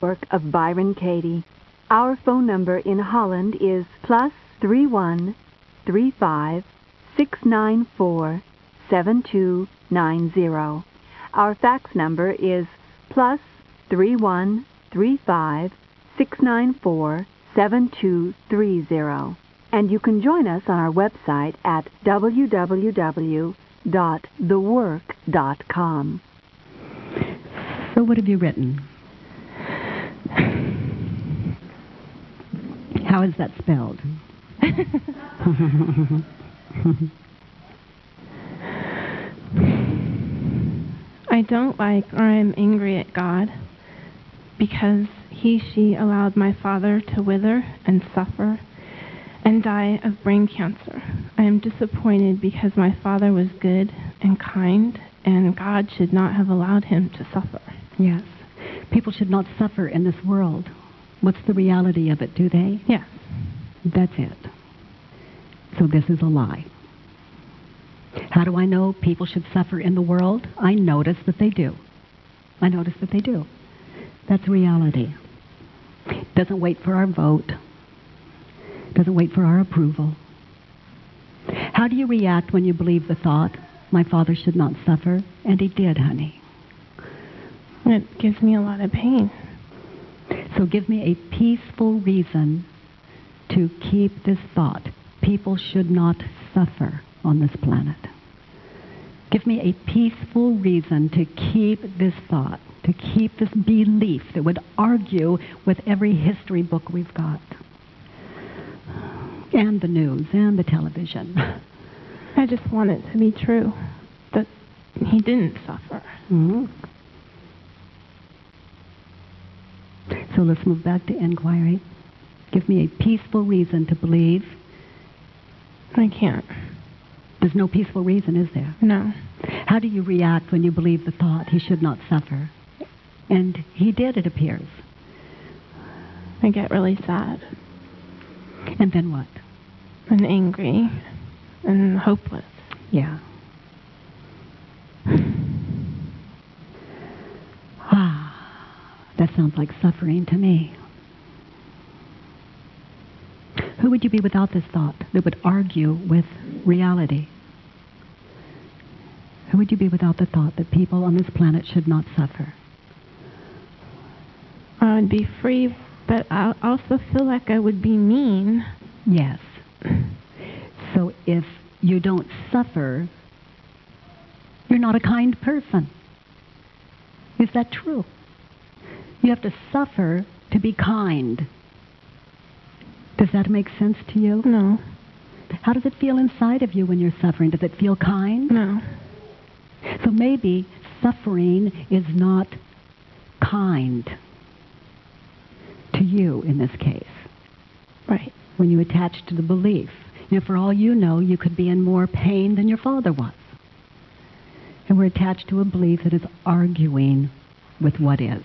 work of Byron Katie. Our phone number in Holland is plus three one three five six nine four seven two nine zero. Our fax number is plus three one three five six nine four seven two three zero. And you can join us on our website at www.thework.com. So, what have you written? How is that spelled? I don't like or I'm angry at God because he, she allowed my father to wither and suffer and die of brain cancer. I am disappointed because my father was good and kind and God should not have allowed him to suffer. Yes. People should not suffer in this world. What's the reality of it, do they? Yeah. That's it. So this is a lie. How do I know people should suffer in the world? I notice that they do. I notice that they do. That's reality. Doesn't wait for our vote. Doesn't wait for our approval. How do you react when you believe the thought, my father should not suffer? And he did, honey. It gives me a lot of pain. So give me a peaceful reason to keep this thought. People should not suffer on this planet. Give me a peaceful reason to keep this thought, to keep this belief that would argue with every history book we've got, and the news, and the television. I just want it to be true that he didn't suffer. Mm-hmm. So let's move back to inquiry. Give me a peaceful reason to believe. I can't. There's no peaceful reason, is there? No. How do you react when you believe the thought he should not suffer? And he did, it appears. I get really sad. And then what? And angry and hopeless. Yeah. That sounds like suffering to me. Who would you be without this thought that would argue with reality? Who would you be without the thought that people on this planet should not suffer? Uh, I would be free, but I also feel like I would be mean. Yes. So if you don't suffer, you're not a kind person. Is that true? You have to suffer to be kind. Does that make sense to you? No. How does it feel inside of you when you're suffering? Does it feel kind? No. So maybe suffering is not kind to you in this case. Right. When you attach to the belief. You know, for all you know, you could be in more pain than your father was. And we're attached to a belief that is arguing with what is.